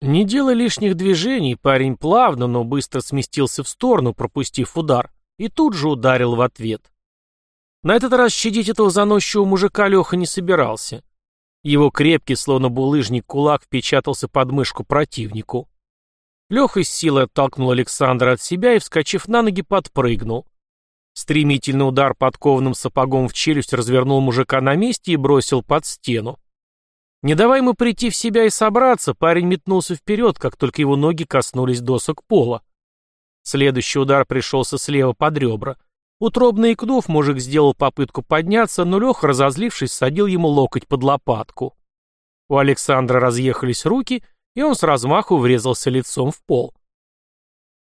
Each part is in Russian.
Не делая лишних движений, парень плавно, но быстро сместился в сторону, пропустив удар, и тут же ударил в ответ. На этот раз щадить этого заносчивого мужика Леха не собирался. Его крепкий, словно булыжник, кулак впечатался под мышку противнику. Леха с силой оттолкнул Александра от себя и, вскочив на ноги, подпрыгнул. Стремительный удар подкованным сапогом в челюсть развернул мужика на месте и бросил под стену. Не давая ему прийти в себя и собраться, парень метнулся вперед, как только его ноги коснулись досок пола. Следующий удар пришелся слева под ребра. Утробно икнув, мужик сделал попытку подняться, но Леха, разозлившись, садил ему локоть под лопатку. У Александра разъехались руки, и он с размаху врезался лицом в пол.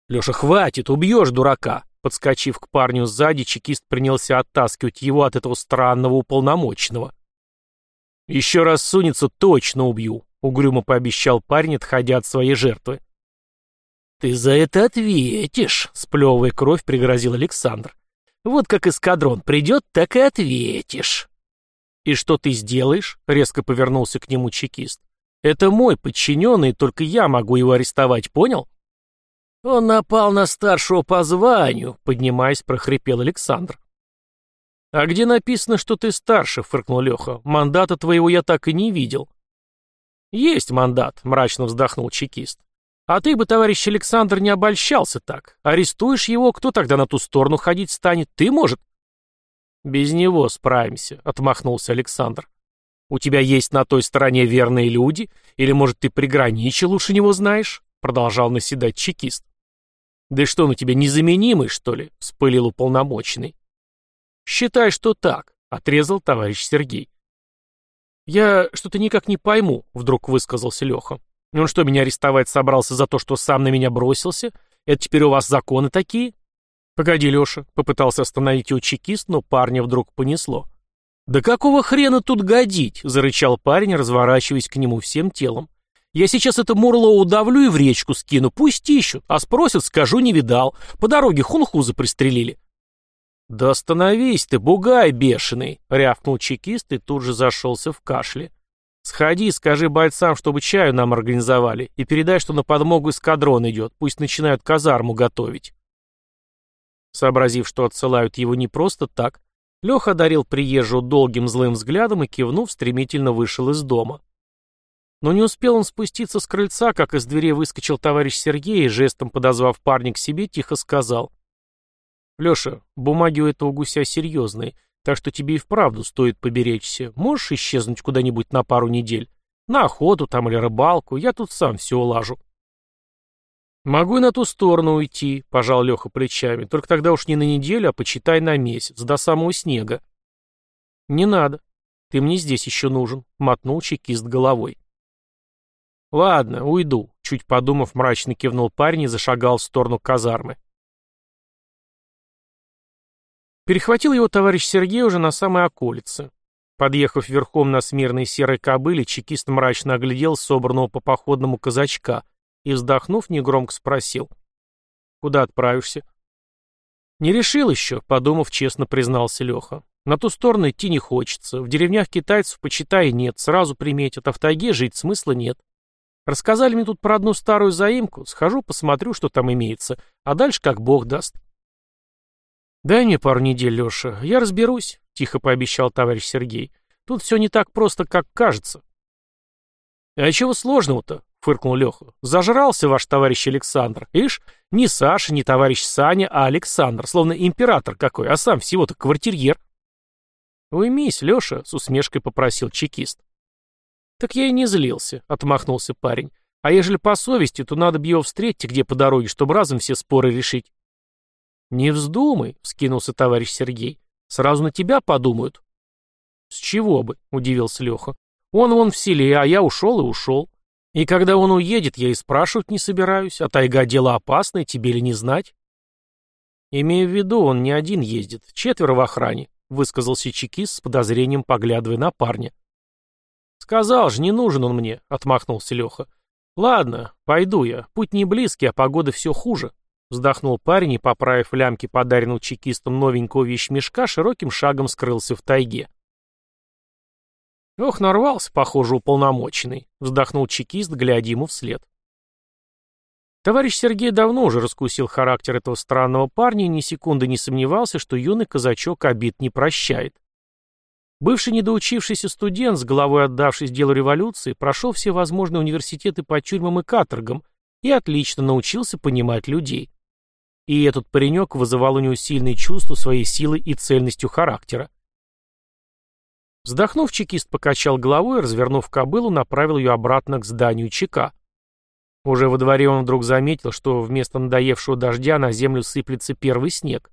«Леша, хватит, убьешь дурака!» Подскочив к парню сзади, чекист принялся оттаскивать его от этого странного уполномоченного. «Еще раз сунется, точно убью», — угрюмо пообещал парень, отходя от своей жертвы. «Ты за это ответишь», — сплевывая кровь, пригрозил Александр. «Вот как эскадрон придет, так и ответишь». «И что ты сделаешь?» — резко повернулся к нему чекист. «Это мой подчиненный, только я могу его арестовать, понял?» «Он напал на старшего по званию», — поднимаясь, прохрипел Александр. «А где написано, что ты старше?» — фыркнул Леха. «Мандата твоего я так и не видел». «Есть мандат», — мрачно вздохнул чекист. «А ты бы, товарищ Александр, не обольщался так. Арестуешь его, кто тогда на ту сторону ходить станет? Ты, может?» «Без него справимся», — отмахнулся Александр. «У тебя есть на той стороне верные люди? Или, может, ты приграничил, лучше него знаешь?» — продолжал наседать чекист. «Да что он у тебя, незаменимый, что ли?» — вспылил уполномоченный. «Считай, что так», — отрезал товарищ Сергей. «Я что-то никак не пойму», — вдруг высказался Леха. «Он что, меня арестовать собрался за то, что сам на меня бросился? Это теперь у вас законы такие?» «Погоди, Леша», — попытался остановить его чекист, но парня вдруг понесло. «Да какого хрена тут годить?» — зарычал парень, разворачиваясь к нему всем телом. «Я сейчас это мурло удавлю и в речку скину, пусть ищут, а спросят, скажу, не видал. По дороге хунхузы пристрелили». «Да остановись ты, бугай бешеный!» — рявкнул чекист и тут же зашелся в кашле. «Сходи, скажи бойцам, чтобы чаю нам организовали, и передай, что на подмогу эскадрон идет, пусть начинают казарму готовить». Сообразив, что отсылают его не просто так, Леха одарил приезжего долгим злым взглядом и, кивнув, стремительно вышел из дома. Но не успел он спуститься с крыльца, как из двери выскочил товарищ Сергей и, жестом подозвав парня к себе, тихо сказал. «Леша, бумаги у этого гуся серьезные, так что тебе и вправду стоит поберечься. Можешь исчезнуть куда-нибудь на пару недель? На охоту там или рыбалку, я тут сам все улажу». «Могу и на ту сторону уйти», — пожал Леха плечами, «только тогда уж не на неделю, а почитай на месяц, до самого снега». «Не надо. Ты мне здесь еще нужен», — мотнул чекист головой. «Ладно, уйду», — чуть подумав, мрачно кивнул парень и зашагал в сторону казармы. Перехватил его товарищ Сергей уже на самой околице. Подъехав верхом на смирной серой кобыле, чекист мрачно оглядел собранного по походному казачка и, вздохнув, негромко спросил. «Куда отправишься?» «Не решил еще», — подумав, честно признался Леха. «На ту сторону идти не хочется. В деревнях китайцев, почитай, нет. Сразу приметят, а в тайге жить смысла нет. Рассказали мне тут про одну старую заимку. Схожу, посмотрю, что там имеется. А дальше как бог даст». «Дай мне пару недель, Леша, я разберусь», — тихо пообещал товарищ Сергей. «Тут все не так просто, как кажется». «А чего сложного-то?» — фыркнул Леха. «Зажрался ваш товарищ Александр. Ишь, не Саша, не товарищ Саня, а Александр, словно император какой, а сам всего-то квартирьер». «Уймись, Леша», — с усмешкой попросил чекист. «Так я и не злился», — отмахнулся парень. «А ежели по совести, то надо бы его встретить где по дороге, чтобы разом все споры решить». «Не вздумай», — скинулся товарищ Сергей. «Сразу на тебя подумают». «С чего бы?» — удивился Леха. «Он вон в селе, а я ушел и ушел. И когда он уедет, я и спрашивать не собираюсь, а тайга дело опасное, тебе ли не знать?» «Имея в виду, он не один ездит, четверо в охране», — высказался чекист с подозрением, поглядывая на парня. «Сказал же, не нужен он мне», — отмахнулся Леха. «Ладно, пойду я. Путь не близкий, а погода все хуже». Вздохнул парень и, поправив лямки подаренного чекистом новенького вещмешка, широким шагом скрылся в тайге. «Ох, нарвался, похоже, уполномоченный», — вздохнул чекист, глядя ему вслед. Товарищ Сергей давно уже раскусил характер этого странного парня и ни секунды не сомневался, что юный казачок обид не прощает. Бывший недоучившийся студент, с головой отдавшись делу революции, прошел все возможные университеты по тюрьмам и каторгам и отлично научился понимать людей. И этот паренек вызывал у него сильные чувства своей силы и цельностью характера. Вздохнув, чекист покачал головой и, развернув кобылу, направил ее обратно к зданию ЧК. Уже во дворе он вдруг заметил, что вместо надоевшего дождя на землю сыплется первый снег.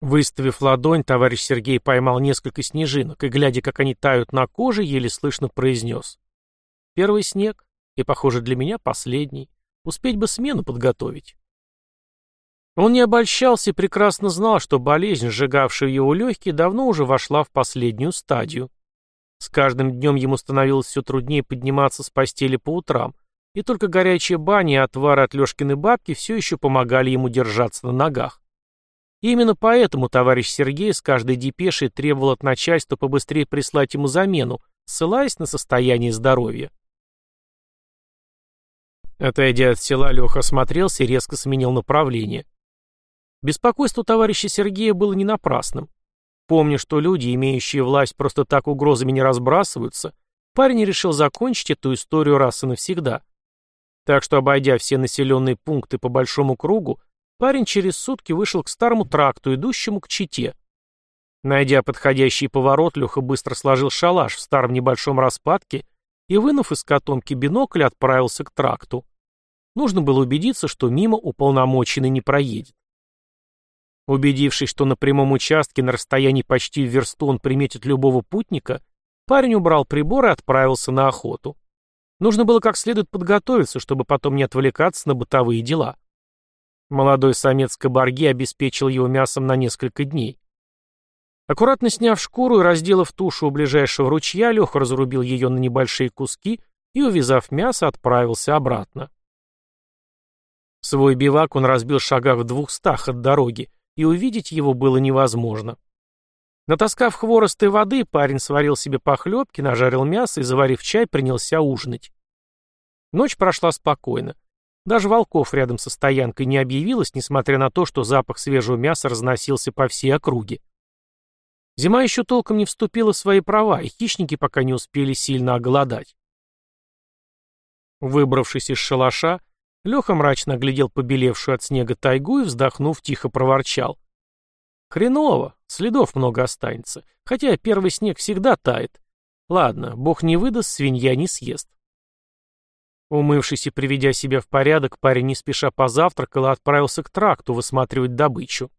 Выставив ладонь, товарищ Сергей поймал несколько снежинок и, глядя, как они тают на коже, еле слышно произнес. «Первый снег, и, похоже, для меня последний. Успеть бы смену подготовить». Он не обольщался и прекрасно знал, что болезнь, сжигавшая его легкие, давно уже вошла в последнюю стадию. С каждым днем ему становилось все труднее подниматься с постели по утрам, и только горячая баня и отвары от Лешкиной бабки все еще помогали ему держаться на ногах. И именно поэтому товарищ Сергей с каждой депешей требовал от начальства побыстрее прислать ему замену, ссылаясь на состояние здоровья. Отойдя от села, Леха осмотрелся и резко сменил направление. Беспокойство товарища Сергея было не напрасным. Помня, что люди, имеющие власть, просто так угрозами не разбрасываются, парень решил закончить эту историю раз и навсегда. Так что, обойдя все населенные пункты по большому кругу, парень через сутки вышел к старому тракту, идущему к Чите. Найдя подходящий поворот, Леха быстро сложил шалаш в старом небольшом распадке и, вынув из котомки бинокль, отправился к тракту. Нужно было убедиться, что мимо уполномоченный не проедет. Убедившись, что на прямом участке на расстоянии почти версту он приметит любого путника, парень убрал прибор и отправился на охоту. Нужно было как следует подготовиться, чтобы потом не отвлекаться на бытовые дела. Молодой самец кабарги обеспечил его мясом на несколько дней. Аккуратно сняв шкуру и разделав тушу у ближайшего ручья, Леха разрубил ее на небольшие куски и, увязав мясо, отправился обратно. Свой бивак он разбил в шагах в двухстах от дороги, и увидеть его было невозможно. Натаскав хворост и воды, парень сварил себе похлебки, нажарил мясо и, заварив чай, принялся ужинать. Ночь прошла спокойно. Даже волков рядом со стоянкой не объявилось, несмотря на то, что запах свежего мяса разносился по всей округе. Зима еще толком не вступила в свои права, и хищники пока не успели сильно оголодать. Выбравшись из шалаша, Леха мрачно оглядел побелевшую от снега тайгу и, вздохнув, тихо проворчал. Хреново, следов много останется. Хотя первый снег всегда тает. Ладно, бог не выдаст, свинья не съест. Умывшись и приведя себя в порядок, парень не спеша позавтракал и отправился к тракту высматривать добычу.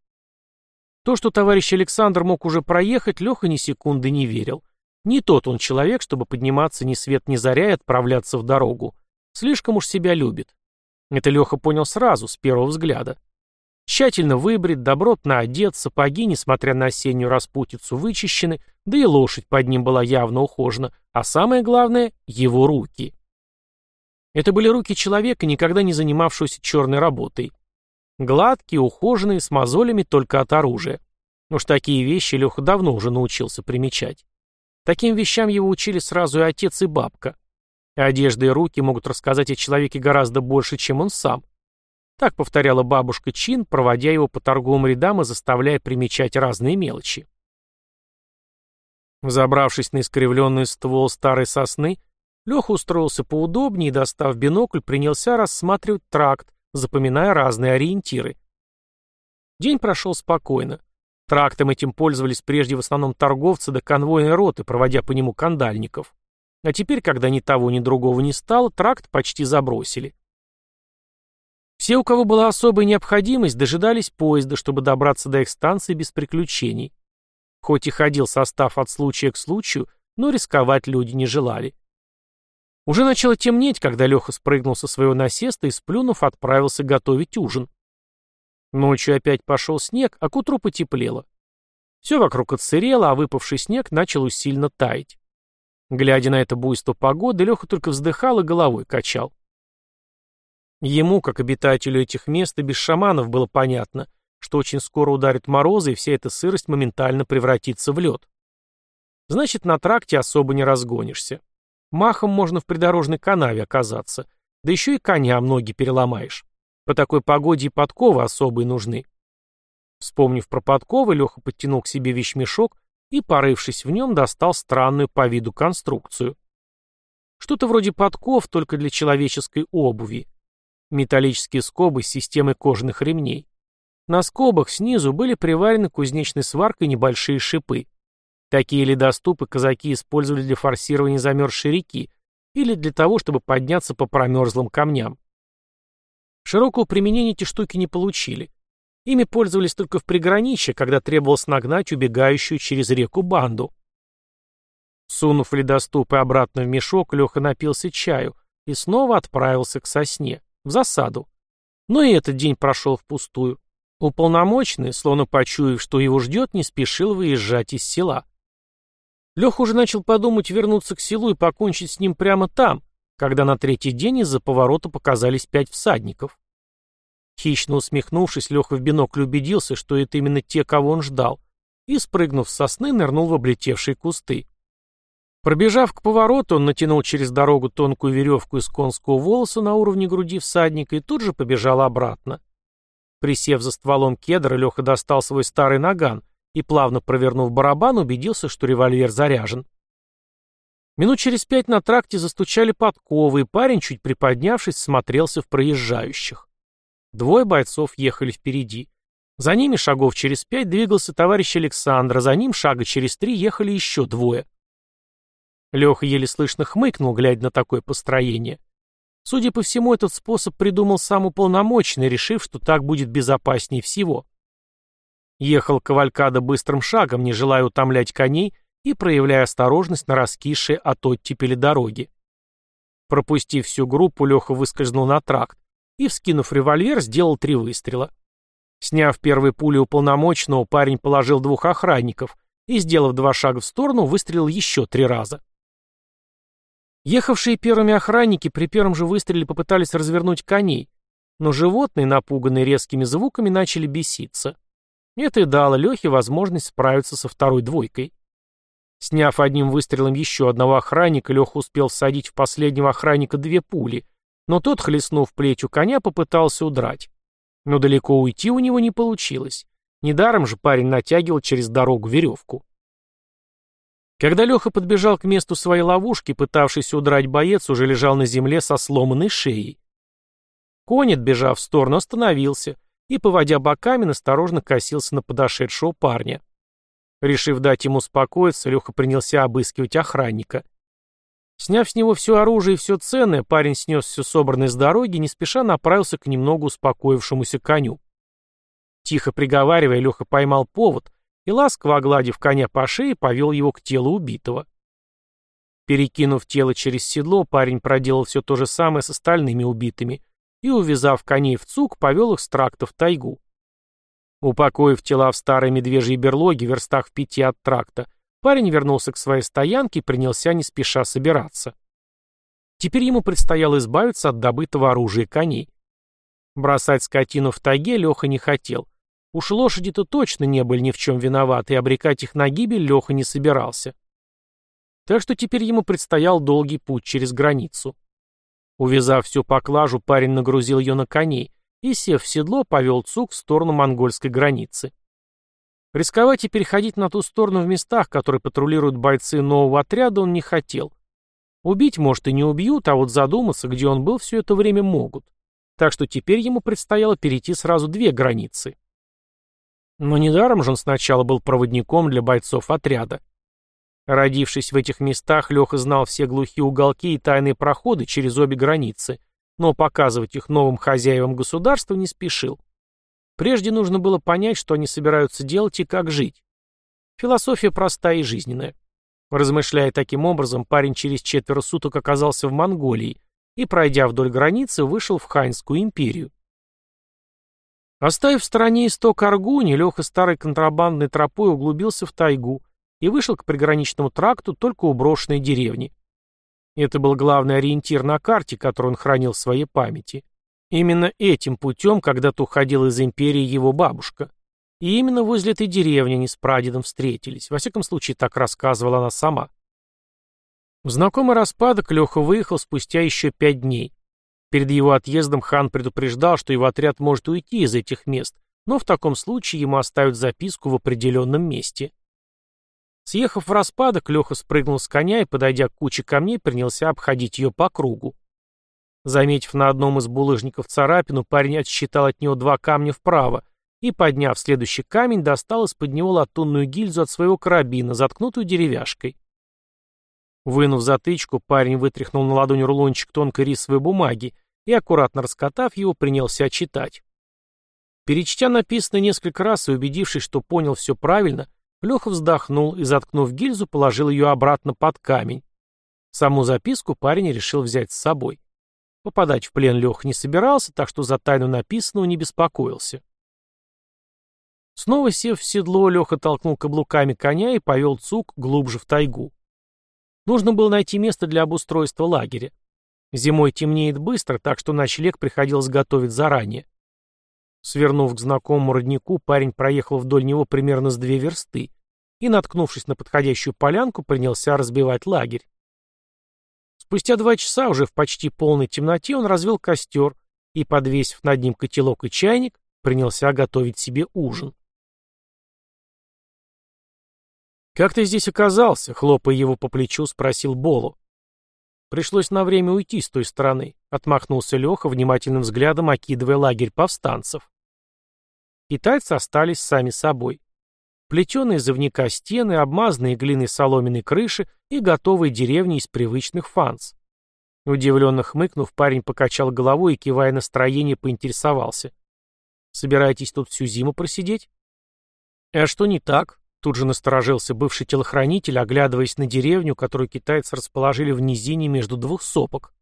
То, что товарищ Александр мог уже проехать, Леха ни секунды не верил. Не тот он человек, чтобы подниматься ни свет ни заря и отправляться в дорогу. Слишком уж себя любит. Это Леха понял сразу, с первого взгляда. Тщательно выбрит, добротно одет, сапоги, несмотря на осеннюю распутицу, вычищены, да и лошадь под ним была явно ухожена, а самое главное — его руки. Это были руки человека, никогда не занимавшегося черной работой. Гладкие, ухоженные, с мозолями только от оружия. Уж такие вещи Леха давно уже научился примечать. Таким вещам его учили сразу и отец, и бабка. Одежда и руки могут рассказать о человеке гораздо больше, чем он сам. Так повторяла бабушка Чин, проводя его по торговым рядам и заставляя примечать разные мелочи. Забравшись на искривленный ствол старой сосны, Леха устроился поудобнее и, достав бинокль, принялся рассматривать тракт, запоминая разные ориентиры. День прошел спокойно. Трактом этим пользовались прежде в основном торговцы да конвойные роты, проводя по нему кандальников. А теперь, когда ни того, ни другого не стало, тракт почти забросили. Все, у кого была особая необходимость, дожидались поезда, чтобы добраться до их станции без приключений. Хоть и ходил состав от случая к случаю, но рисковать люди не желали. Уже начало темнеть, когда Леха спрыгнул со своего насеста и, сплюнув, отправился готовить ужин. Ночью опять пошел снег, а к утру потеплело. Все вокруг отсырело, а выпавший снег начал усильно таять. Глядя на это буйство погоды, Леха только вздыхал и головой качал. Ему, как обитателю этих мест, и без шаманов было понятно, что очень скоро ударят морозы, и вся эта сырость моментально превратится в лед. Значит, на тракте особо не разгонишься. Махом можно в придорожной канаве оказаться. Да еще и коня ноги переломаешь. По такой погоде и подковы особые нужны. Вспомнив про подковы, Леха подтянул к себе вещмешок и, порывшись в нем, достал странную по виду конструкцию. Что-то вроде подков, только для человеческой обуви. Металлические скобы с системой кожаных ремней. На скобах снизу были приварены кузнечной сваркой небольшие шипы. Такие ледоступы казаки использовали для форсирования замерзшей реки или для того, чтобы подняться по промерзлым камням. Широкого применения эти штуки не получили. Ими пользовались только в приграничье, когда требовалось нагнать убегающую через реку банду. Сунув ледоступы обратно в мешок, Леха напился чаю и снова отправился к сосне, в засаду. Но и этот день прошел впустую. Уполномоченный, словно почуяв, что его ждет, не спешил выезжать из села. Леха уже начал подумать вернуться к селу и покончить с ним прямо там, когда на третий день из-за поворота показались пять всадников. Хищно усмехнувшись, Леха в бинокль убедился, что это именно те, кого он ждал, и, спрыгнув с сосны, нырнул в облетевшие кусты. Пробежав к повороту, он натянул через дорогу тонкую веревку из конского волоса на уровне груди всадника и тут же побежал обратно. Присев за стволом кедра, Леха достал свой старый наган и, плавно провернув барабан, убедился, что револьвер заряжен. Минут через пять на тракте застучали подковы, и парень, чуть приподнявшись, смотрелся в проезжающих. Двое бойцов ехали впереди. За ними шагов через пять двигался товарищ Александр, за ним шага через три ехали еще двое. Леха еле слышно хмыкнул, глядя на такое построение. Судя по всему, этот способ придумал сам уполномоченный, решив, что так будет безопаснее всего. Ехал Кавалькада быстрым шагом, не желая утомлять коней и проявляя осторожность на раскисшей от оттепели дороги. Пропустив всю группу, Леха выскользнул на тракт и, вскинув револьвер, сделал три выстрела. Сняв первые пули уполномоченного, парень положил двух охранников и, сделав два шага в сторону, выстрелил еще три раза. Ехавшие первыми охранники при первом же выстреле попытались развернуть коней, но животные, напуганные резкими звуками, начали беситься. Это и дало Лехе возможность справиться со второй двойкой. Сняв одним выстрелом еще одного охранника, Леха успел всадить в последнего охранника две пули, но тот, хлестнув плечу коня, попытался удрать. Но далеко уйти у него не получилось. Недаром же парень натягивал через дорогу веревку. Когда Леха подбежал к месту своей ловушки, пытавшийся удрать боец уже лежал на земле со сломанной шеей. Конь, отбежав в сторону, остановился и, поводя боками, осторожно косился на подошедшего парня. Решив дать ему успокоиться, Леха принялся обыскивать охранника. Сняв с него все оружие и все ценное, парень снес все собранное с дороги и не спеша направился к немного успокоившемуся коню. Тихо приговаривая, Леха поймал повод и, ласково огладив коня по шее, повел его к телу убитого. Перекинув тело через седло, парень проделал все то же самое с остальными убитыми и, увязав коней в цуг, повел их с тракта в тайгу. Упокоив тела в старой медвежьей берлоге в верстах в пяти от тракта, Парень вернулся к своей стоянке и принялся не спеша собираться. Теперь ему предстояло избавиться от добытого оружия коней. Бросать скотину в тайге Леха не хотел. Уж лошади-то точно не были ни в чем виноваты, и обрекать их на гибель Леха не собирался. Так что теперь ему предстоял долгий путь через границу. Увязав всю поклажу, парень нагрузил ее на коней и, сев в седло, повел цуг в сторону монгольской границы. Рисковать и переходить на ту сторону в местах, которые патрулируют бойцы нового отряда, он не хотел. Убить, может, и не убьют, а вот задуматься, где он был все это время, могут. Так что теперь ему предстояло перейти сразу две границы. Но недаром же он сначала был проводником для бойцов отряда. Родившись в этих местах, Леха знал все глухие уголки и тайные проходы через обе границы, но показывать их новым хозяевам государства не спешил. Прежде нужно было понять, что они собираются делать и как жить. Философия простая и жизненная. Размышляя таким образом, парень через четверо суток оказался в Монголии и, пройдя вдоль границы, вышел в Ханьскую империю. Оставив в стороне исток Аргуни, Леха старой контрабандной тропой углубился в тайгу и вышел к приграничному тракту только у брошенной деревни. Это был главный ориентир на карте, который он хранил в своей памяти. Именно этим путем когда-то уходила из империи его бабушка. И именно возле этой деревни они с прадедом встретились. Во всяком случае, так рассказывала она сама. В знакомый распадок Леха выехал спустя еще пять дней. Перед его отъездом хан предупреждал, что его отряд может уйти из этих мест, но в таком случае ему оставят записку в определенном месте. Съехав в распадок, Леха спрыгнул с коня и, подойдя к куче камней, принялся обходить ее по кругу. Заметив на одном из булыжников царапину, парень отсчитал от него два камня вправо и, подняв следующий камень, достал из-под него латунную гильзу от своего карабина, заткнутую деревяшкой. Вынув затычку, парень вытряхнул на ладонь рулончик тонкой рисовой бумаги и, аккуратно раскатав его, принялся читать. Перечтя написанное несколько раз и убедившись, что понял все правильно, Леха вздохнул и, заткнув гильзу, положил ее обратно под камень. Саму записку парень решил взять с собой. Попадать в плен Леха не собирался, так что за тайну написанного не беспокоился. Снова сев в седло, Леха толкнул каблуками коня и повел цук глубже в тайгу. Нужно было найти место для обустройства лагеря. Зимой темнеет быстро, так что ночлег приходилось готовить заранее. Свернув к знакомому роднику, парень проехал вдоль него примерно с две версты и, наткнувшись на подходящую полянку, принялся разбивать лагерь. Спустя два часа, уже в почти полной темноте, он развел костер и, подвесив над ним котелок и чайник, принялся готовить себе ужин. «Как ты здесь оказался?» — хлопая его по плечу, спросил Болу. «Пришлось на время уйти с той стороны», — отмахнулся Леха, внимательным взглядом окидывая лагерь повстанцев. Китайцы остались сами собой. Плетеные завника стены, обмазанные глиной соломенной крыши и готовые деревни из привычных фанс. Удивленно хмыкнув, парень покачал головой и, кивая настроение, поинтересовался. «Собираетесь тут всю зиму просидеть?» «А что не так?» Тут же насторожился бывший телохранитель, оглядываясь на деревню, которую китайцы расположили в низине между двух сопок.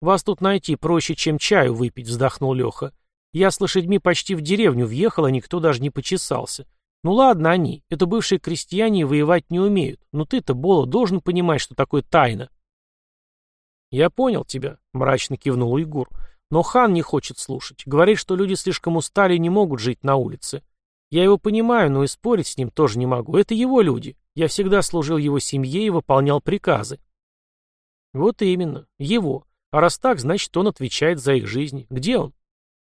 «Вас тут найти проще, чем чаю выпить», — вздохнул Леха. «Я с лошадьми почти в деревню въехал, а никто даже не почесался. Ну ладно они, это бывшие крестьяне и воевать не умеют. Но ты-то, Бола, должен понимать, что такое тайна. Я понял тебя, мрачно кивнул Уйгур. Но хан не хочет слушать. Говорит, что люди слишком устали и не могут жить на улице. Я его понимаю, но и спорить с ним тоже не могу. Это его люди. Я всегда служил его семье и выполнял приказы. Вот именно, его. А раз так, значит, он отвечает за их жизни. Где он?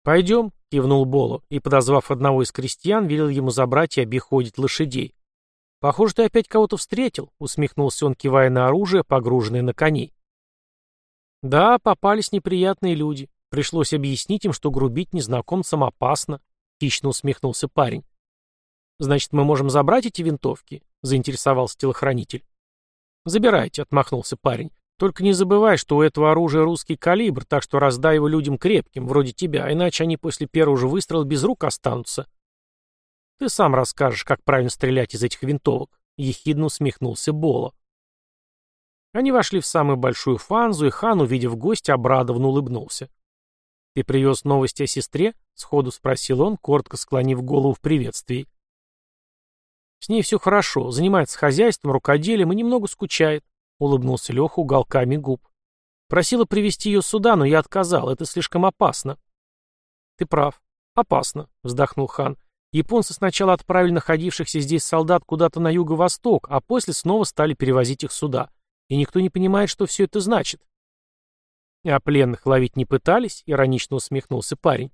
Пойдем, кивнул Боло и, подозвав одного из крестьян, велел ему забрать и обиходить лошадей. «Похоже, ты опять кого-то встретил», — усмехнулся он, кивая на оружие, погруженное на коней. «Да, попались неприятные люди. Пришлось объяснить им, что грубить незнакомцам опасно», — хищно усмехнулся парень. «Значит, мы можем забрать эти винтовки?» — заинтересовался телохранитель. «Забирайте», — отмахнулся парень. Только не забывай, что у этого оружия русский калибр, так что раздай его людям крепким, вроде тебя, иначе они после первого же выстрела без рук останутся. Ты сам расскажешь, как правильно стрелять из этих винтовок. Ехидно усмехнулся Боло. Они вошли в самую большую фанзу, и хан, увидев гостя, обрадованно улыбнулся. «Ты привез новости о сестре?» — сходу спросил он, коротко склонив голову в приветствии. «С ней все хорошо, занимается хозяйством, рукоделием и немного скучает улыбнулся Леха уголками губ. Просила привести ее сюда, но я отказал, это слишком опасно. Ты прав. Опасно, вздохнул хан. Японцы сначала отправили находившихся здесь солдат куда-то на юго-восток, а после снова стали перевозить их сюда. И никто не понимает, что все это значит. А пленных ловить не пытались? Иронично усмехнулся парень.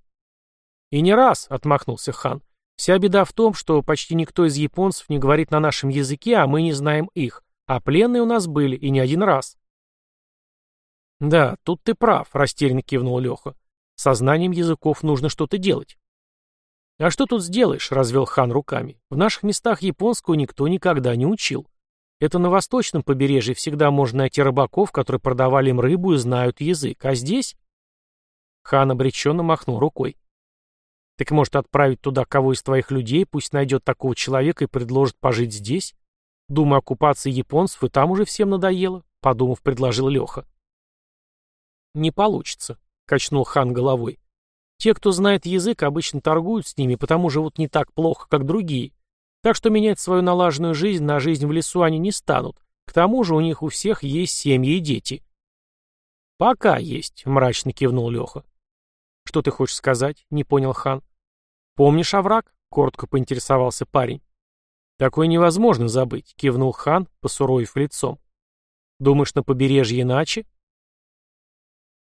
И не раз, отмахнулся хан. Вся беда в том, что почти никто из японцев не говорит на нашем языке, а мы не знаем их. А пленные у нас были, и не один раз. Да, тут ты прав, растерянно кивнул Леха. Со знанием языков нужно что-то делать. А что тут сделаешь, развел хан руками. В наших местах японского никто никогда не учил. Это на восточном побережье всегда можно найти рыбаков, которые продавали им рыбу и знают язык. А здесь... Хан обреченно махнул рукой. Так может отправить туда кого из твоих людей, пусть найдет такого человека и предложит пожить здесь? Думаю, оккупация японцев и там уже всем надоело, подумав, предложил Леха. Не получится, качнул хан головой. Те, кто знает язык, обычно торгуют с ними, потому живут не так плохо, как другие. Так что менять свою налаженную жизнь на жизнь в лесу они не станут. К тому же у них у всех есть семьи и дети. «Пока есть», — мрачно кивнул Леха. «Что ты хочешь сказать?» — не понял хан. «Помнишь овраг?» — коротко поинтересовался парень. «Такое невозможно забыть», — кивнул хан, посуровив лицом. «Думаешь, на побережье иначе?»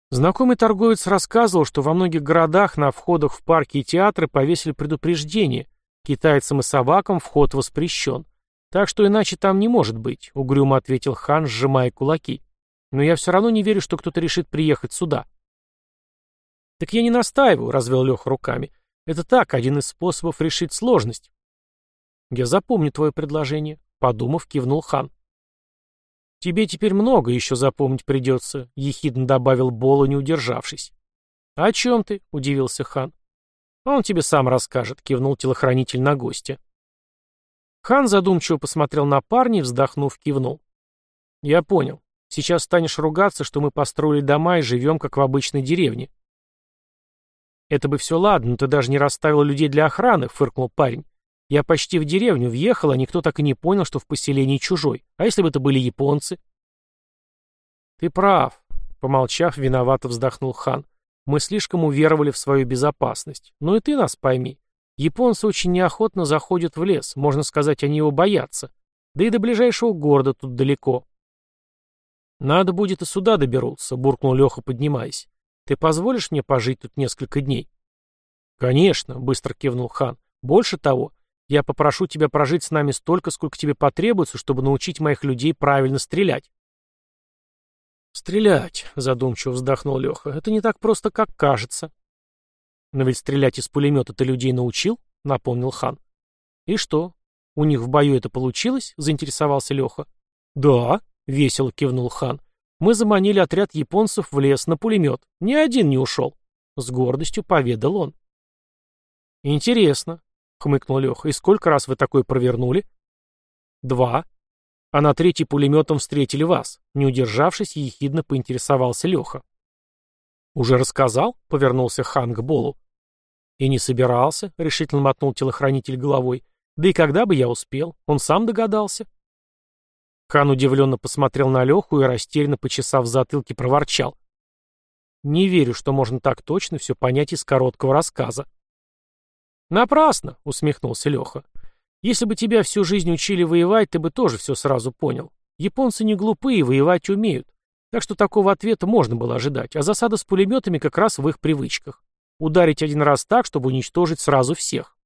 Знакомый торговец рассказывал, что во многих городах на входах в парки и театры повесили предупреждение. Китайцам и собакам вход воспрещен. Так что иначе там не может быть, угрюмо ответил хан, сжимая кулаки. Но я все равно не верю, что кто-то решит приехать сюда. Так я не настаиваю, развел Леха руками. Это так, один из способов решить сложность. Я запомню твое предложение, подумав, кивнул хан. «Тебе теперь много еще запомнить придется», — ехидно добавил Бола, не удержавшись. «О чем ты?» — удивился хан. «Он тебе сам расскажет», — кивнул телохранитель на гостя. Хан задумчиво посмотрел на парня и, вздохнув, кивнул. «Я понял. Сейчас станешь ругаться, что мы построили дома и живем, как в обычной деревне». «Это бы все ладно, но ты даже не расставил людей для охраны», — фыркнул парень. Я почти в деревню въехал, а никто так и не понял, что в поселении чужой. А если бы это были японцы? Ты прав. Помолчав, виновато вздохнул хан. Мы слишком уверовали в свою безопасность. Ну и ты нас пойми. Японцы очень неохотно заходят в лес, можно сказать, они его боятся. Да и до ближайшего города тут далеко. Надо будет и сюда доберутся, буркнул Леха, поднимаясь. Ты позволишь мне пожить тут несколько дней? Конечно, быстро кивнул хан. Больше того, я попрошу тебя прожить с нами столько, сколько тебе потребуется, чтобы научить моих людей правильно стрелять. Стрелять, задумчиво вздохнул Леха, это не так просто, как кажется. Но ведь стрелять из пулемета ты людей научил, напомнил хан. И что? У них в бою это получилось? Заинтересовался Леха. Да, весело кивнул хан. Мы заманили отряд японцев в лес на пулемет. Ни один не ушел. С гордостью поведал он. Интересно, — хмыкнул Леха. «И сколько раз вы такое провернули?» «Два. А на третий пулеметом встретили вас». Не удержавшись, ехидно поинтересовался Леха. «Уже рассказал?» — повернулся хан к Болу. «И не собирался», — решительно мотнул телохранитель головой. «Да и когда бы я успел? Он сам догадался». Хан удивленно посмотрел на Леху и, растерянно почесав в затылке, проворчал. «Не верю, что можно так точно все понять из короткого рассказа». «Напрасно», — усмехнулся Леха. «Если бы тебя всю жизнь учили воевать, ты бы тоже все сразу понял. Японцы не глупые, воевать умеют. Так что такого ответа можно было ожидать, а засада с пулеметами как раз в их привычках. Ударить один раз так, чтобы уничтожить сразу всех».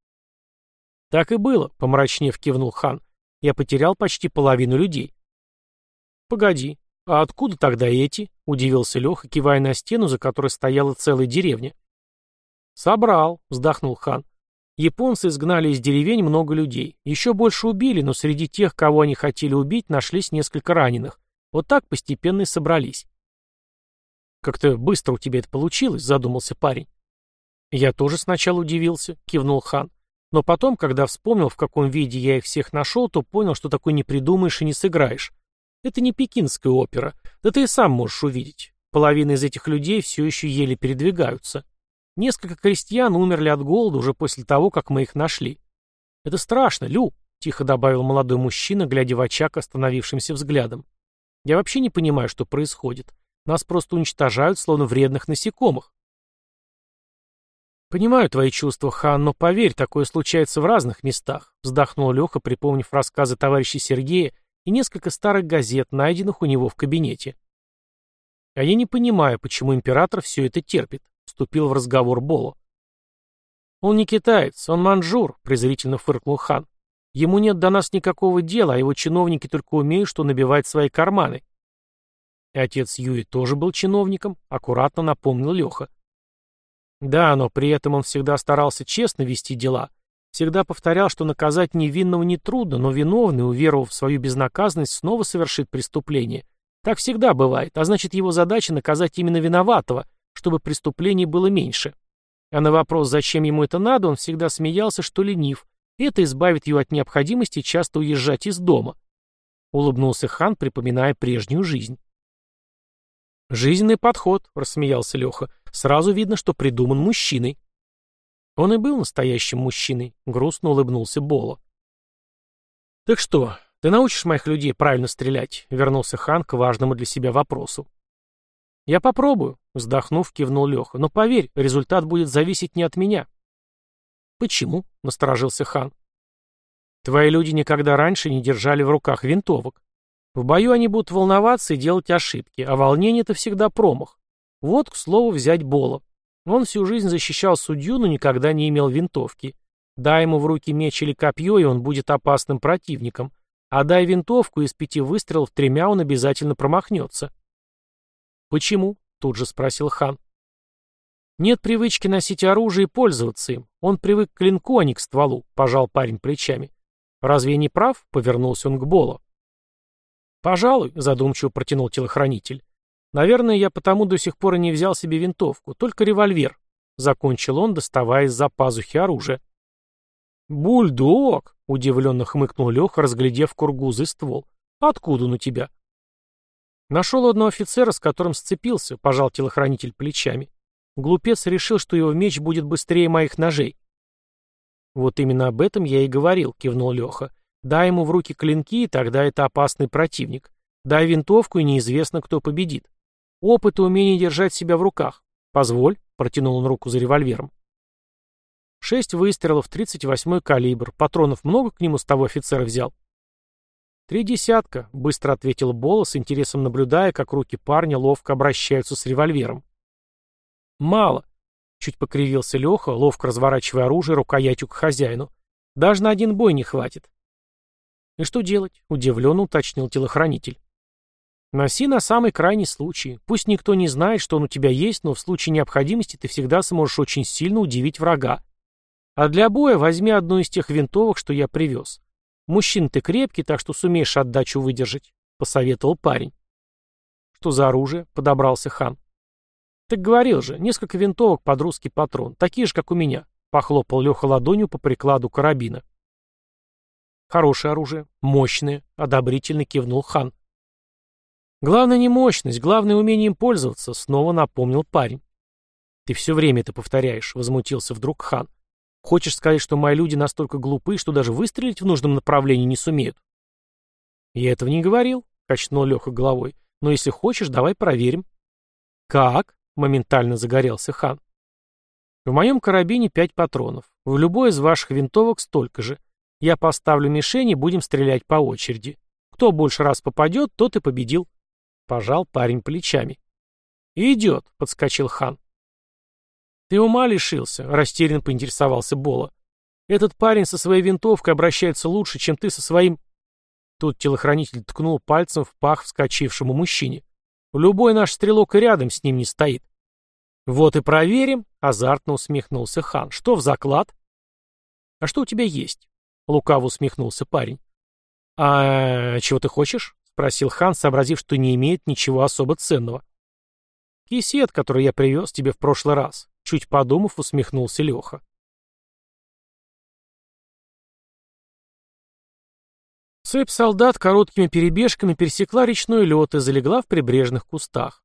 «Так и было», — помрачнев кивнул хан. «Я потерял почти половину людей». «Погоди, а откуда тогда эти?» — удивился Леха, кивая на стену, за которой стояла целая деревня. «Собрал», — вздохнул хан. Японцы изгнали из деревень много людей. Еще больше убили, но среди тех, кого они хотели убить, нашлись несколько раненых. Вот так постепенно и собрались. «Как-то быстро у тебя это получилось», — задумался парень. «Я тоже сначала удивился», — кивнул хан. «Но потом, когда вспомнил, в каком виде я их всех нашел, то понял, что такой не придумаешь и не сыграешь. Это не пекинская опера. Да ты и сам можешь увидеть. Половина из этих людей все еще еле передвигаются. Несколько крестьян умерли от голода уже после того, как мы их нашли. Это страшно, Лю, тихо добавил молодой мужчина, глядя в очаг остановившимся взглядом. Я вообще не понимаю, что происходит. Нас просто уничтожают, словно вредных насекомых. «Понимаю твои чувства, Хан, но поверь, такое случается в разных местах», вздохнул Леха, припомнив рассказы товарища Сергея и несколько старых газет, найденных у него в кабинете. «А я не понимаю, почему император все это терпит вступил в разговор Боло. «Он не китаец, он манжур», — презрительно фыркнул хан. «Ему нет до нас никакого дела, а его чиновники только умеют, что набивать свои карманы». И отец Юи тоже был чиновником, аккуратно напомнил Леха. Да, но при этом он всегда старался честно вести дела. Всегда повторял, что наказать невинного нетрудно, но виновный, уверовав в свою безнаказанность, снова совершит преступление. Так всегда бывает, а значит его задача наказать именно виноватого, чтобы преступлений было меньше. А на вопрос, зачем ему это надо, он всегда смеялся, что ленив, и это избавит его от необходимости часто уезжать из дома. Улыбнулся хан, припоминая прежнюю жизнь. «Жизненный подход», — рассмеялся Леха. «Сразу видно, что придуман мужчиной». Он и был настоящим мужчиной, — грустно улыбнулся Боло. «Так что, ты научишь моих людей правильно стрелять?» — вернулся хан к важному для себя вопросу. «Я попробую», — вздохнув, кивнул Леха. «Но поверь, результат будет зависеть не от меня». «Почему?» — насторожился хан. «Твои люди никогда раньше не держали в руках винтовок. В бою они будут волноваться и делать ошибки, а волнение — это всегда промах. Вот, к слову, взять Бола. Он всю жизнь защищал судью, но никогда не имел винтовки. Дай ему в руки меч или копье, и он будет опасным противником. А дай винтовку, из пяти выстрелов тремя он обязательно промахнется. «Почему?» — тут же спросил хан. «Нет привычки носить оружие и пользоваться им. Он привык к клинку, а не к стволу», — пожал парень плечами. «Разве я не прав?» — повернулся он к Болу. «Пожалуй», — задумчиво протянул телохранитель. «Наверное, я потому до сих пор и не взял себе винтовку, только револьвер», — закончил он, доставая из-за пазухи оружие. «Бульдог!» — удивленно хмыкнул Леха, разглядев кургузый ствол. «Откуда он у тебя?» «Нашел одного офицера, с которым сцепился», — пожал телохранитель плечами. Глупец решил, что его меч будет быстрее моих ножей. «Вот именно об этом я и говорил», — кивнул Леха. «Дай ему в руки клинки, и тогда это опасный противник. Дай винтовку, и неизвестно, кто победит. Опыт и умение держать себя в руках. Позволь», — протянул он руку за револьвером. Шесть выстрелов, 38-й калибр. Патронов много к нему с того офицера взял? «Три десятка», — быстро ответил Бола, с интересом наблюдая, как руки парня ловко обращаются с револьвером. «Мало», — чуть покривился Леха, ловко разворачивая оружие рукоятью к хозяину. «Даже на один бой не хватит». «И что делать?» — удивленно уточнил телохранитель. «Носи на самый крайний случай. Пусть никто не знает, что он у тебя есть, но в случае необходимости ты всегда сможешь очень сильно удивить врага. А для боя возьми одну из тех винтовок, что я привез. Мужчина ты крепкий, так что сумеешь отдачу выдержать», — посоветовал парень. «Что за оружие?» — подобрался хан. «Так говорил же, несколько винтовок под русский патрон, такие же, как у меня», — похлопал Леха ладонью по прикладу карабина. «Хорошее оружие, мощное», — одобрительно кивнул хан. «Главное не мощность, главное умение им пользоваться», — снова напомнил парень. «Ты все время это повторяешь», — возмутился вдруг хан. «Хочешь сказать, что мои люди настолько глупы, что даже выстрелить в нужном направлении не сумеют?» «Я этого не говорил», — качнул Леха головой. «Но если хочешь, давай проверим». «Как?» — моментально загорелся хан. «В моем карабине пять патронов. В любой из ваших винтовок столько же. Я поставлю мишень и будем стрелять по очереди. Кто больше раз попадет, тот и победил». Пожал парень плечами. «Идет», — подскочил хан. «Ты ума лишился?» — растерянно поинтересовался Бола. «Этот парень со своей винтовкой обращается лучше, чем ты со своим...» Тут телохранитель ткнул пальцем в пах вскочившему мужчине. Любой наш стрелок и рядом с ним не стоит. Вот и проверим, азартно усмехнулся хан. Что в заклад? А что у тебя есть? Лукаво усмехнулся парень. А чего ты хочешь? Спросил хан, сообразив, что не имеет ничего особо ценного. Кисет, который я привез тебе в прошлый раз. Чуть подумав, усмехнулся Леха. Цепь солдат короткими перебежками пересекла речной лед и залегла в прибрежных кустах.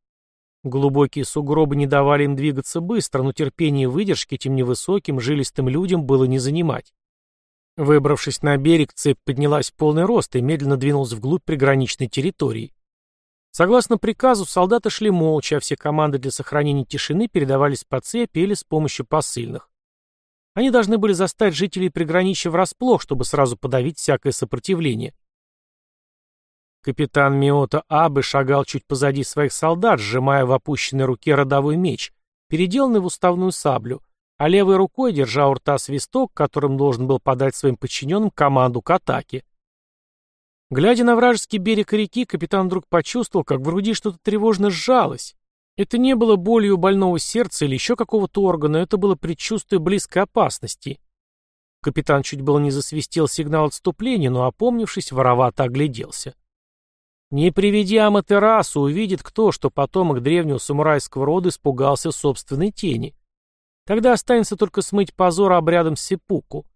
Глубокие сугробы не давали им двигаться быстро, но терпение и выдержки этим невысоким, жилистым людям было не занимать. Выбравшись на берег, цепь поднялась в полный рост и медленно двинулась вглубь приграничной территории. Согласно приказу, солдаты шли молча, а все команды для сохранения тишины передавались по цепи или с помощью посыльных. Они должны были заставить жителей приграничья врасплох, чтобы сразу подавить всякое сопротивление. Капитан Миото Абы шагал чуть позади своих солдат, сжимая в опущенной руке родовой меч, переделанный в уставную саблю, а левой рукой держа у рта свисток, которым должен был подать своим подчиненным команду к атаке. Глядя на вражеский берег реки, капитан вдруг почувствовал, как в груди что-то тревожно сжалось. Это не было болью больного сердца или еще какого-то органа, это было предчувствие близкой опасности. Капитан чуть было не засвистел сигнал отступления, но, опомнившись, воровато огляделся. Не приведи Аматерасу, увидит кто, что потомок древнего самурайского рода испугался собственной тени. Тогда останется только смыть позор обрядом сепуку.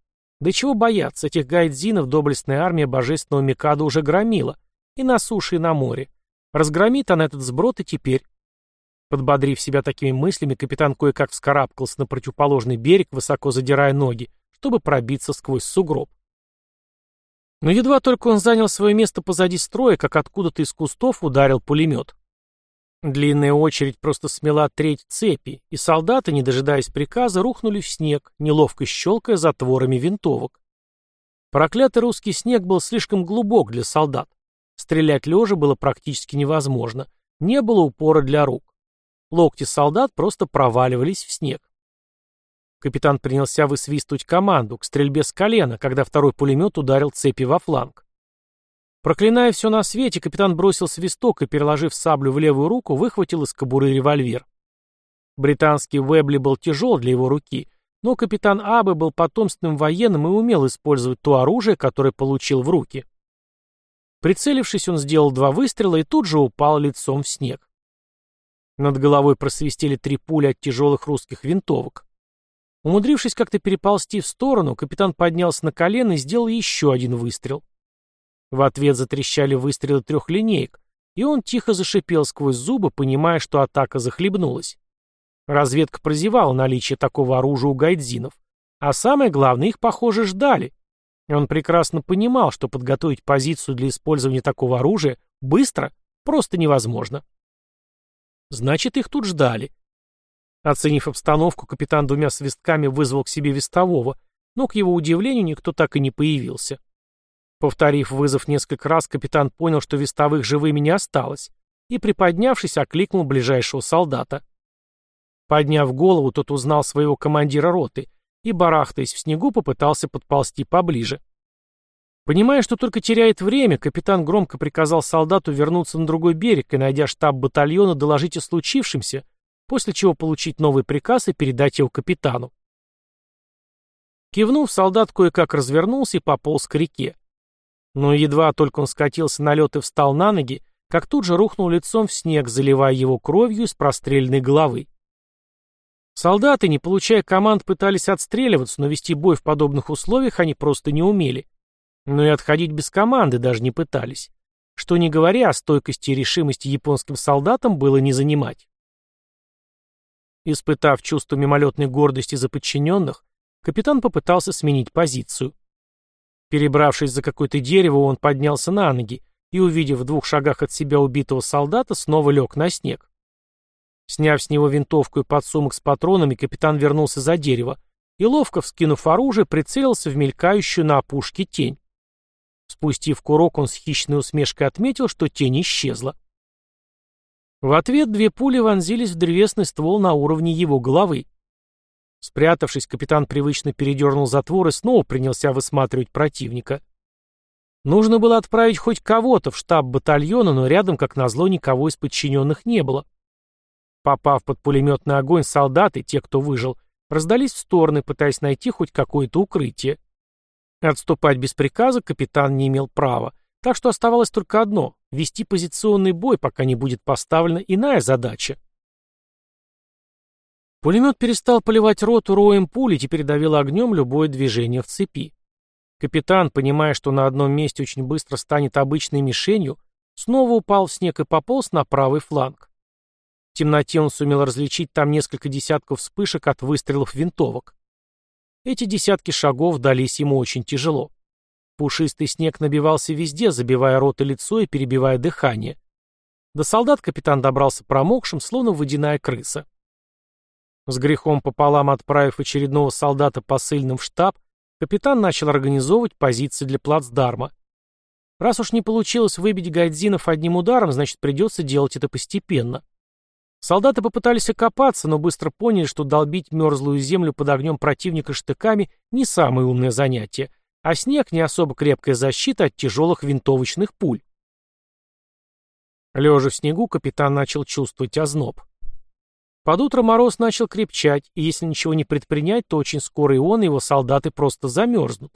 Да чего бояться, этих гайдзинов доблестная армия божественного Микада уже громила, и на суше, и на море. Разгромит она этот сброд и теперь. Подбодрив себя такими мыслями, капитан кое-как вскарабкался на противоположный берег, высоко задирая ноги, чтобы пробиться сквозь сугроб. Но едва только он занял свое место позади строя, как откуда-то из кустов ударил пулемет. Длинная очередь просто смела треть цепи, и солдаты, не дожидаясь приказа, рухнули в снег, неловко щелкая затворами винтовок. Проклятый русский снег был слишком глубок для солдат. Стрелять лежа было практически невозможно. Не было упора для рук. Локти солдат просто проваливались в снег. Капитан принялся высвистывать команду к стрельбе с колена, когда второй пулемет ударил цепи во фланг. Проклиная все на свете, капитан бросил свисток и, переложив саблю в левую руку, выхватил из кобуры револьвер. Британский Вебли был тяжел для его руки, но капитан Абы был потомственным военным и умел использовать то оружие, которое получил в руки. Прицелившись, он сделал два выстрела и тут же упал лицом в снег. Над головой просвистели три пули от тяжелых русских винтовок. Умудрившись как-то переползти в сторону, капитан поднялся на колено и сделал еще один выстрел. В ответ затрещали выстрелы трех линеек, и он тихо зашипел сквозь зубы, понимая, что атака захлебнулась. Разведка прозевала наличие такого оружия у гайдзинов. А самое главное, их, похоже, ждали. Он прекрасно понимал, что подготовить позицию для использования такого оружия быстро просто невозможно. Значит, их тут ждали. Оценив обстановку, капитан двумя свистками вызвал к себе вестового, но, к его удивлению, никто так и не появился. Повторив вызов несколько раз, капитан понял, что вестовых живыми не осталось, и, приподнявшись, окликнул ближайшего солдата. Подняв голову, тот узнал своего командира роты и, барахтаясь в снегу, попытался подползти поближе. Понимая, что только теряет время, капитан громко приказал солдату вернуться на другой берег и, найдя штаб батальона, доложить о случившемся, после чего получить новый приказ и передать его капитану. Кивнув, солдат кое-как развернулся и пополз к реке. Но едва только он скатился на лед и встал на ноги, как тут же рухнул лицом в снег, заливая его кровью из простреленной головы. Солдаты, не получая команд, пытались отстреливаться, но вести бой в подобных условиях они просто не умели. Но и отходить без команды даже не пытались. Что не говоря, о стойкости и решимости японским солдатам было не занимать. Испытав чувство мимолетной гордости за подчиненных, капитан попытался сменить позицию. Перебравшись за какое-то дерево, он поднялся на ноги и, увидев в двух шагах от себя убитого солдата, снова лег на снег. Сняв с него винтовку и подсумок с патронами, капитан вернулся за дерево и, ловко вскинув оружие, прицелился в мелькающую на опушке тень. Спустив курок, он с хищной усмешкой отметил, что тень исчезла. В ответ две пули вонзились в древесный ствол на уровне его головы. Спрятавшись, капитан привычно передернул затвор и снова принялся высматривать противника. Нужно было отправить хоть кого-то в штаб батальона, но рядом, как назло, никого из подчиненных не было. Попав под пулеметный огонь, солдаты, те, кто выжил, раздались в стороны, пытаясь найти хоть какое-то укрытие. Отступать без приказа капитан не имел права, так что оставалось только одно — вести позиционный бой, пока не будет поставлена иная задача. Пулемет перестал поливать роту роем пули, теперь давил огнем любое движение в цепи. Капитан, понимая, что на одном месте очень быстро станет обычной мишенью, снова упал в снег и пополз на правый фланг. В темноте он сумел различить там несколько десятков вспышек от выстрелов винтовок. Эти десятки шагов дались ему очень тяжело. Пушистый снег набивался везде, забивая рот и лицо и перебивая дыхание. До солдат капитан добрался промокшим, словно водяная крыса. С грехом пополам отправив очередного солдата посыльным в штаб, капитан начал организовывать позиции для плацдарма. Раз уж не получилось выбить гайдзинов одним ударом, значит придется делать это постепенно. Солдаты попытались окопаться, но быстро поняли, что долбить мерзлую землю под огнем противника штыками не самое умное занятие, а снег не особо крепкая защита от тяжелых винтовочных пуль. Лежа в снегу, капитан начал чувствовать озноб. Под утро мороз начал крепчать, и если ничего не предпринять, то очень скоро и он, и его солдаты просто замерзнут.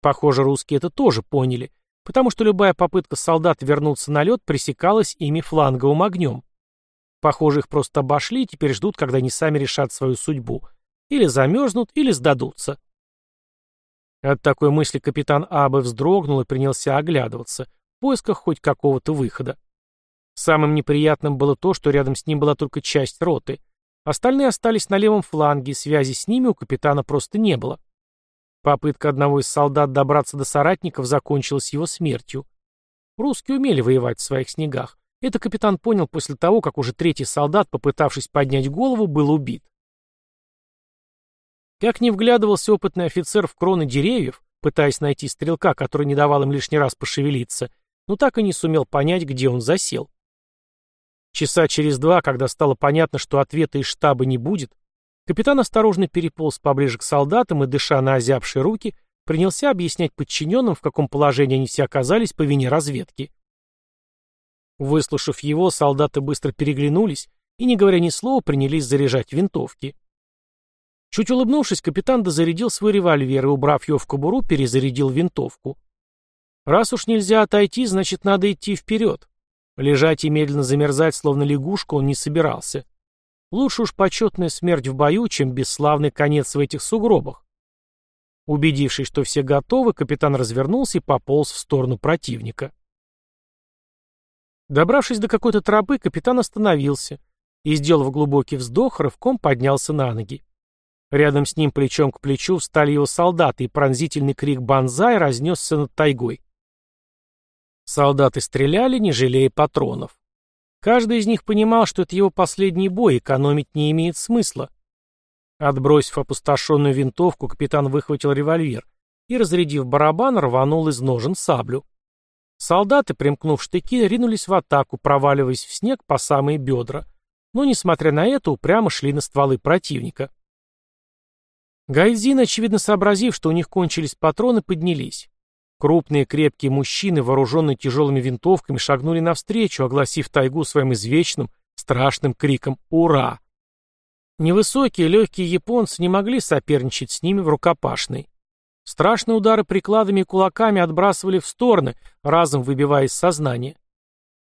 Похоже, русские это тоже поняли, потому что любая попытка солдат вернуться на лед пресекалась ими фланговым огнем. Похоже, их просто обошли и теперь ждут, когда они сами решат свою судьбу. Или замерзнут, или сдадутся. От такой мысли капитан Абе вздрогнул и принялся оглядываться, в поисках хоть какого-то выхода. Самым неприятным было то, что рядом с ним была только часть роты. Остальные остались на левом фланге, связи с ними у капитана просто не было. Попытка одного из солдат добраться до соратников закончилась его смертью. Русские умели воевать в своих снегах. Это капитан понял после того, как уже третий солдат, попытавшись поднять голову, был убит. Как не вглядывался опытный офицер в кроны деревьев, пытаясь найти стрелка, который не давал им лишний раз пошевелиться, но так и не сумел понять, где он засел. Часа через два, когда стало понятно, что ответа из штаба не будет, капитан осторожно переполз поближе к солдатам и, дыша на озябшие руки, принялся объяснять подчиненным, в каком положении они все оказались по вине разведки. Выслушав его, солдаты быстро переглянулись и, не говоря ни слова, принялись заряжать винтовки. Чуть улыбнувшись, капитан дозарядил свой револьвер и, убрав его в кобуру, перезарядил винтовку. Раз уж нельзя отойти, значит, надо идти вперед. Лежать и медленно замерзать, словно лягушка, он не собирался. Лучше уж почетная смерть в бою, чем бесславный конец в этих сугробах. Убедившись, что все готовы, капитан развернулся и пополз в сторону противника. Добравшись до какой-то тропы, капитан остановился и, сделав глубокий вздох, рывком поднялся на ноги. Рядом с ним плечом к плечу встали его солдаты, и пронзительный крик «Бонзай» разнесся над тайгой. Солдаты стреляли, не жалея патронов. Каждый из них понимал, что это его последний бой, экономить не имеет смысла. Отбросив опустошенную винтовку, капитан выхватил револьвер и, разрядив барабан, рванул из ножен саблю. Солдаты, примкнув штыки, ринулись в атаку, проваливаясь в снег по самые бедра, но, несмотря на это, упрямо шли на стволы противника. Гайдзин, очевидно сообразив, что у них кончились патроны, поднялись. Крупные крепкие мужчины, вооруженные тяжелыми винтовками, шагнули навстречу, огласив тайгу своим извечным, страшным криком «Ура!». Невысокие, легкие японцы не могли соперничать с ними в рукопашной. Страшные удары прикладами и кулаками отбрасывали в стороны, разом выбивая из сознания.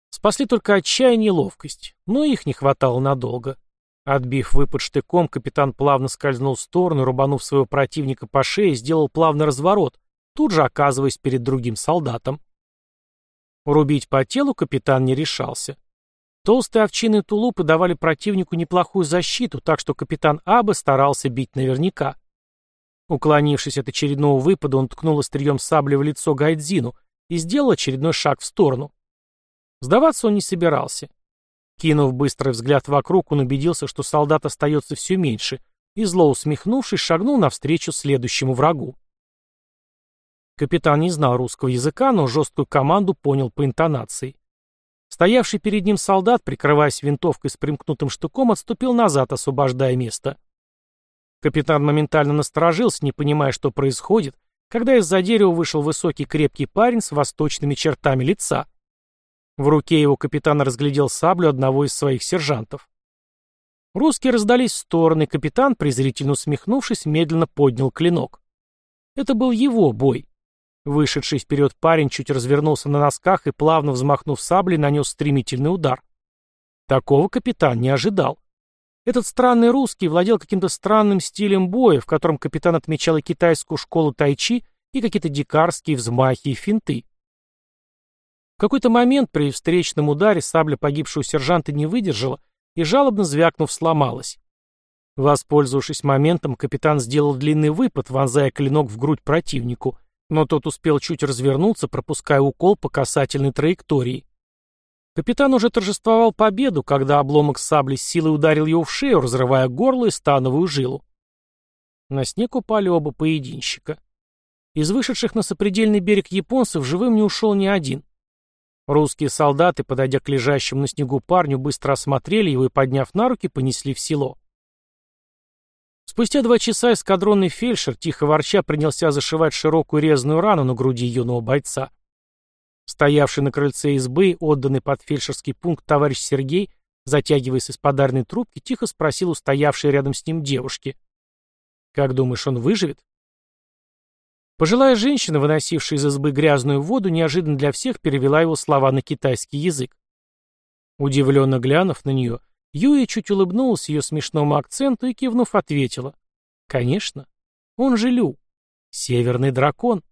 Спасли только отчаяние и ловкость, но их не хватало надолго. Отбив выпад штыком, капитан плавно скользнул в сторону, рубанув своего противника по шее, сделал плавный разворот, тут же оказываясь перед другим солдатом. Рубить по телу капитан не решался. Толстые овчины тулупы давали противнику неплохую защиту, так что капитан Аба старался бить наверняка. Уклонившись от очередного выпада, он ткнул острием сабли в лицо Гайдзину и сделал очередной шаг в сторону. Сдаваться он не собирался. Кинув быстрый взгляд вокруг, он убедился, что солдат остается все меньше, и, зло усмехнувшись, шагнул навстречу следующему врагу. Капитан не знал русского языка, но жесткую команду понял по интонации. Стоявший перед ним солдат, прикрываясь винтовкой с примкнутым штуком, отступил назад, освобождая место. Капитан моментально насторожился, не понимая, что происходит, когда из-за дерева вышел высокий крепкий парень с восточными чертами лица. В руке его капитан разглядел саблю одного из своих сержантов. Русские раздались в стороны, капитан, презрительно усмехнувшись, медленно поднял клинок. Это был его бой. Вышедший вперед парень чуть развернулся на носках и, плавно взмахнув саблей, нанес стремительный удар. Такого капитан не ожидал. Этот странный русский владел каким-то странным стилем боя, в котором капитан отмечал и китайскую школу тайчи, и какие-то дикарские взмахи и финты. В какой-то момент при встречном ударе сабля погибшего сержанта не выдержала и, жалобно звякнув, сломалась. Воспользовавшись моментом, капитан сделал длинный выпад, вонзая клинок в грудь противнику, но тот успел чуть развернуться, пропуская укол по касательной траектории. Капитан уже торжествовал победу, когда обломок сабли с силой ударил его в шею, разрывая горло и становую жилу. На снег упали оба поединщика. Из вышедших на сопредельный берег японцев живым не ушел ни один. Русские солдаты, подойдя к лежащему на снегу парню, быстро осмотрели его и, подняв на руки, понесли в село. Спустя два часа эскадронный фельдшер, тихо ворча, принялся зашивать широкую резную рану на груди юного бойца. Стоявший на крыльце избы, отданный под фельдшерский пункт товарищ Сергей, затягиваясь из подарной трубки, тихо спросил у стоявшей рядом с ним девушки. «Как думаешь, он выживет?» Пожилая женщина, выносившая из избы грязную воду, неожиданно для всех перевела его слова на китайский язык. Удивленно глянув на нее, Юя чуть улыбнулась ее смешному акценту и, кивнув, ответила. «Конечно. Он же Лю. Северный дракон».